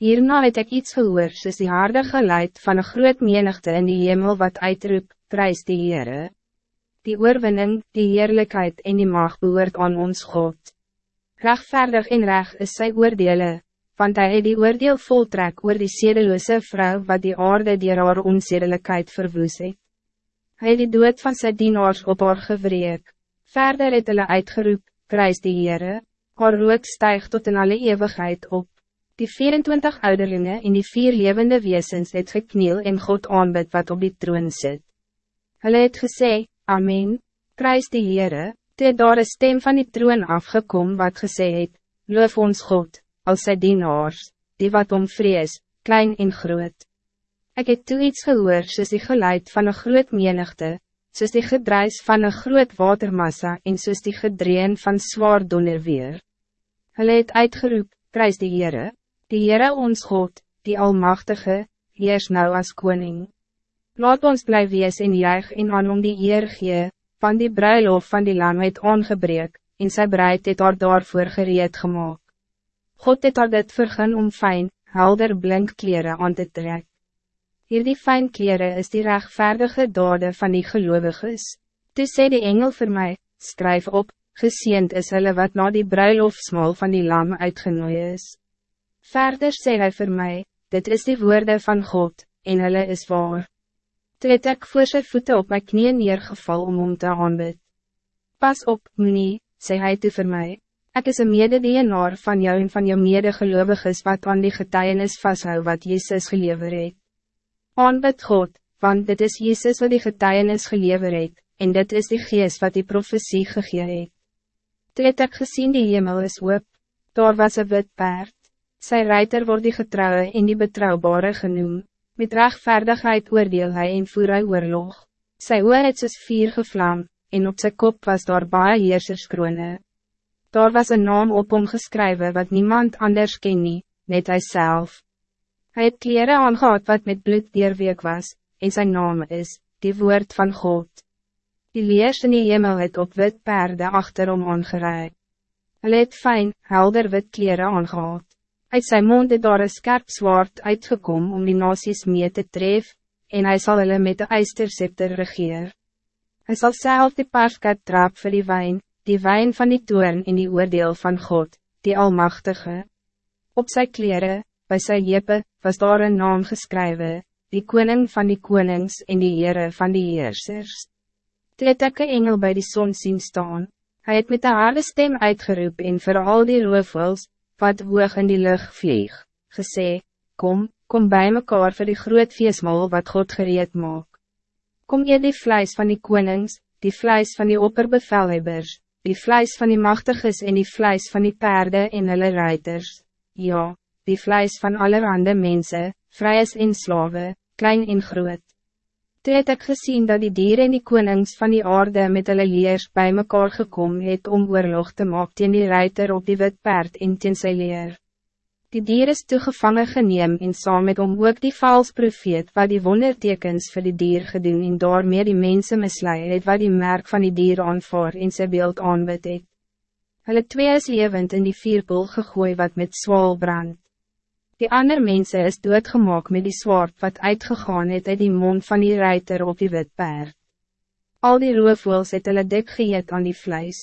Hierna het ik iets gehoor, soos die harde geluid van een groot menigte in die hemel wat uitroep, prijs die Heere. Die oorwinning, die heerlijkheid en die mag behoort aan ons God. Rechtvaardig en recht is sy oordele, want hij het die oordeel voltrek oor die sedeloose vrouw wat die aarde dier haar onzedelijkheid verwoes het. Hy het die dood van sy dienaars op haar gewreek. Verder het hulle uitgeroep, prijs die Heere, haar rook stijgt tot in alle eeuwigheid op. Die 24 ouderlinge en die vier levende wezens het gekniel en God aanbid wat op die troon zit. Hulle het gesê, Amen, prijs die Heere, toe het daar een stem van die troon afgekom wat gesê het, Loof ons God, als sy dienaars, die wat om vrees, klein en groot. Ik het toe iets gehoor soos die geluid van een groot menigte, soos die gedruis van een groot watermassa en soos die gedreen van zwaar donderweer. Hulle het uitgeroep, prijs die Heere, die Heere ons God, die Almachtige, heers nou als koning. Laat ons bly wees en juig en aan om die eer gee, van die bruiloft van die lam het aangebreek, en sy bruid het haar daarvoor gereed gemaakt. God het haar dit vergun om fijn, helder blink kleren aan te trek. Hier die fijn kleren is die rechtvaardige dade van die geloviges. Toe sê die engel voor mij, skryf op, Geseend is hulle wat na die bruiloftsmaal van die lam uitgenooi is. Verder sê hy vir my, dit is die woorden van God, en hulle is waar. Toe het ek voor sy voete op my knieën neergeval om om te aanbid. Pas op, nie, sê hy toe vir my, ek is een mededienaar van jou en van jou medegeloviges wat aan die getuienis vasthou wat Jezus gelever het. Aanbid God, want dit is Jezus wat die getuienis gelever het, en dit is die geest wat die profetie gegee het. Toe het ek gesien die hemel is oop, daar was een wit paard, sy reiter wordt die getrouwe en die betrouwbare genoem, met rechtvaardigheid oordeel hy en voer hy oorlog, sy oor het soos vier gevlam, en op zijn kop was daar baie heerserskrone. Daar was een naam op hom geskrywe wat niemand anders ken nie, net hy self. Hy het kleren aangehad wat met bloed deurweek was, en zijn naam is, die woord van God. Die leers in die hemel het op wit perde achterom aangerei. Hulle het fijn, helder wit kleren aangehad. Uit zijn mond het daar een skerp zwaard uitgekom om die nasies mee te tref, en hij zal hulle met de ijsterscepter regeer. Hij zal zelf die paarskat trap vir die wijn, die wijn van die toorn in die oordeel van God, die Almachtige. Op zijn kleren, bij zijn jeppe, was daar een naam geschreven, die koning van die konings en die Heere van die heersers. Toe het ek een engel by die son zien staan. Hij het met de harde stem uitgeroep en vir al die roofwils, wat hoog in die lucht vlieg, gesê, Kom, kom bij mekaar voor die groot feestmaal wat God gereed maak. Kom eet die vlijs van die konings, die vlijs van die opperbevelhebbers, die vlijs van die machtiges en die vlijs van die paarden en hulle ruiters, ja, die vlijs van allerhande mensen, vryes en slawe, klein en groot. Toe het ek gesien dat die dieren en die konings van die aarde met hulle leers bij mekaar gekom het om oorlog te maak teen die ruiter op die wit paard en teen sy leer. Die dier is toegevangen geneem en saam met om ook die vals profeet wat die wondertekens voor die dier gedoen en daarmee die mensen mislei het wat die merk van die dier aanvaar en sy beeld aanbid het. Hulle twee is levend in die vierpol gegooi wat met zwaal brandt. Die ander mensen is doodgemaak met die zwaard wat uitgegaan het uit die mond van die ruiter op die wit paard. Al die roofwoels het hulle dik geëet aan die vlees.